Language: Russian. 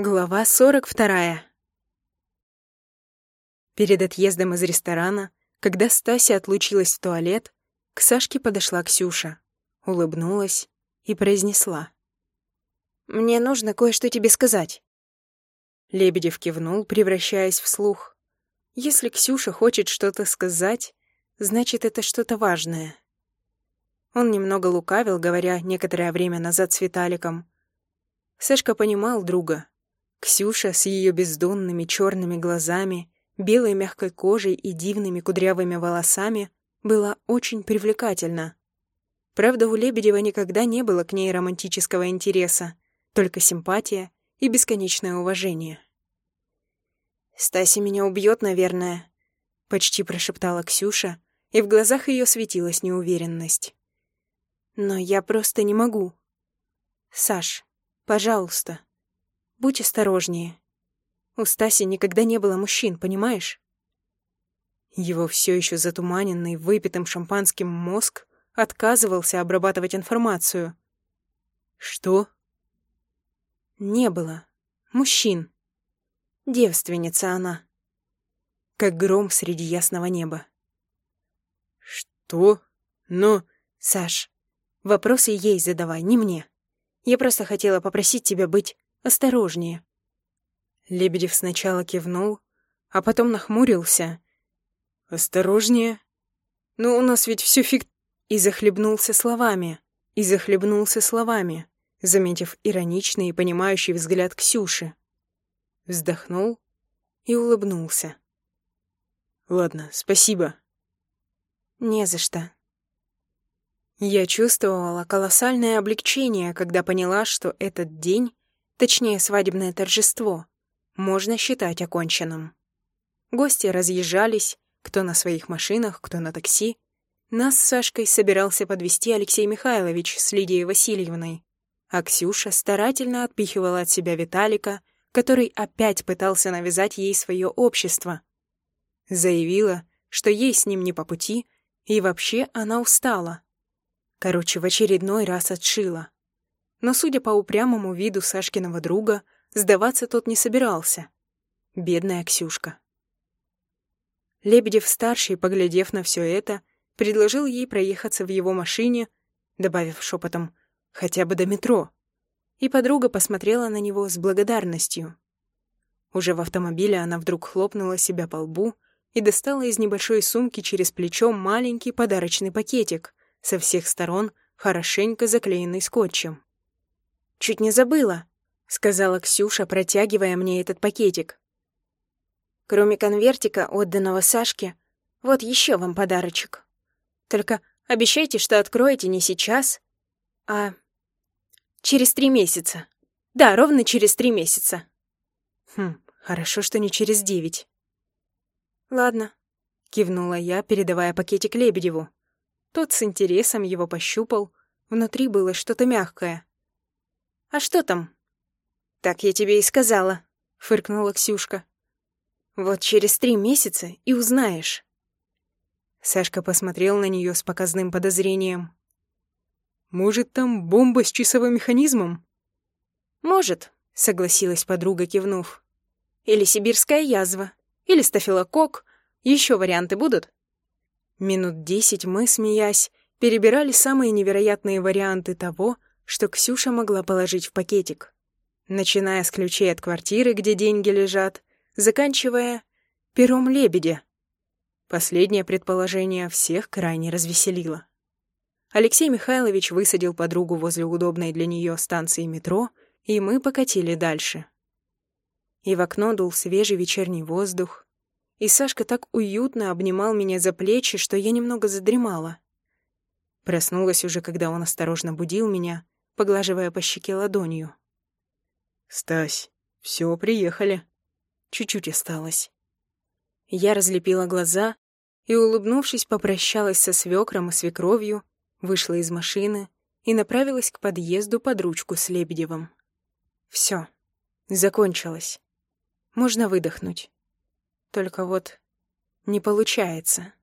Глава 42. Перед отъездом из ресторана, когда Стася отлучилась в туалет, к Сашке подошла Ксюша, улыбнулась и произнесла. «Мне нужно кое-что тебе сказать». Лебедев кивнул, превращаясь в слух. Если Ксюша хочет что-то сказать, значит, это что-то важное. Он немного лукавил, говоря некоторое время назад с Виталиком. Сашка понимал друга, Ксюша с ее бездонными черными глазами, белой мягкой кожей и дивными кудрявыми волосами была очень привлекательна. Правда, у Лебедева никогда не было к ней романтического интереса, только симпатия и бесконечное уважение. «Стася меня убьет, наверное», — почти прошептала Ксюша, и в глазах ее светилась неуверенность. «Но я просто не могу. Саш, пожалуйста». Будь осторожнее. У Стаси никогда не было мужчин, понимаешь? Его все еще затуманенный, выпитым шампанским мозг отказывался обрабатывать информацию. Что? Не было. Мужчин. Девственница она. Как гром среди ясного неба. Что? Но... Саш, вопросы ей задавай, не мне. Я просто хотела попросить тебя быть осторожнее». Лебедев сначала кивнул, а потом нахмурился. «Осторожнее? Ну, у нас ведь все фиг...» И захлебнулся словами, и захлебнулся словами, заметив ироничный и понимающий взгляд Ксюши. Вздохнул и улыбнулся. «Ладно, спасибо». «Не за что». Я чувствовала колоссальное облегчение, когда поняла, что этот день точнее свадебное торжество, можно считать оконченным. Гости разъезжались, кто на своих машинах, кто на такси. Нас с Сашкой собирался подвести Алексей Михайлович с Лидией Васильевной, а Ксюша старательно отпихивала от себя Виталика, который опять пытался навязать ей свое общество. Заявила, что ей с ним не по пути, и вообще она устала. Короче, в очередной раз отшила но, судя по упрямому виду Сашкиного друга, сдаваться тот не собирался. Бедная Ксюшка. Лебедев-старший, поглядев на все это, предложил ей проехаться в его машине, добавив шепотом «хотя бы до метро», и подруга посмотрела на него с благодарностью. Уже в автомобиле она вдруг хлопнула себя по лбу и достала из небольшой сумки через плечо маленький подарочный пакетик, со всех сторон хорошенько заклеенный скотчем. «Чуть не забыла», — сказала Ксюша, протягивая мне этот пакетик. «Кроме конвертика, отданного Сашке, вот еще вам подарочек. Только обещайте, что откроете не сейчас, а через три месяца. Да, ровно через три месяца». «Хм, хорошо, что не через девять». «Ладно», — кивнула я, передавая пакетик Лебедеву. Тот с интересом его пощупал, внутри было что-то мягкое. «А что там?» «Так я тебе и сказала», — фыркнула Ксюшка. «Вот через три месяца и узнаешь». Сашка посмотрел на нее с показным подозрением. «Может, там бомба с часовым механизмом?» «Может», — согласилась подруга, кивнув. «Или сибирская язва, или стафилококк. Еще варианты будут?» Минут десять мы, смеясь, перебирали самые невероятные варианты того, что Ксюша могла положить в пакетик. Начиная с ключей от квартиры, где деньги лежат, заканчивая пером лебедя. Последнее предположение всех крайне развеселило. Алексей Михайлович высадил подругу возле удобной для нее станции метро, и мы покатили дальше. И в окно дул свежий вечерний воздух, и Сашка так уютно обнимал меня за плечи, что я немного задремала. Проснулась уже, когда он осторожно будил меня, поглаживая по щеке ладонью. «Стась, все, приехали». Чуть-чуть осталось. Я разлепила глаза и, улыбнувшись, попрощалась со свекром и свекровью, вышла из машины и направилась к подъезду под ручку с Лебедевым. Все, закончилось. Можно выдохнуть. Только вот не получается.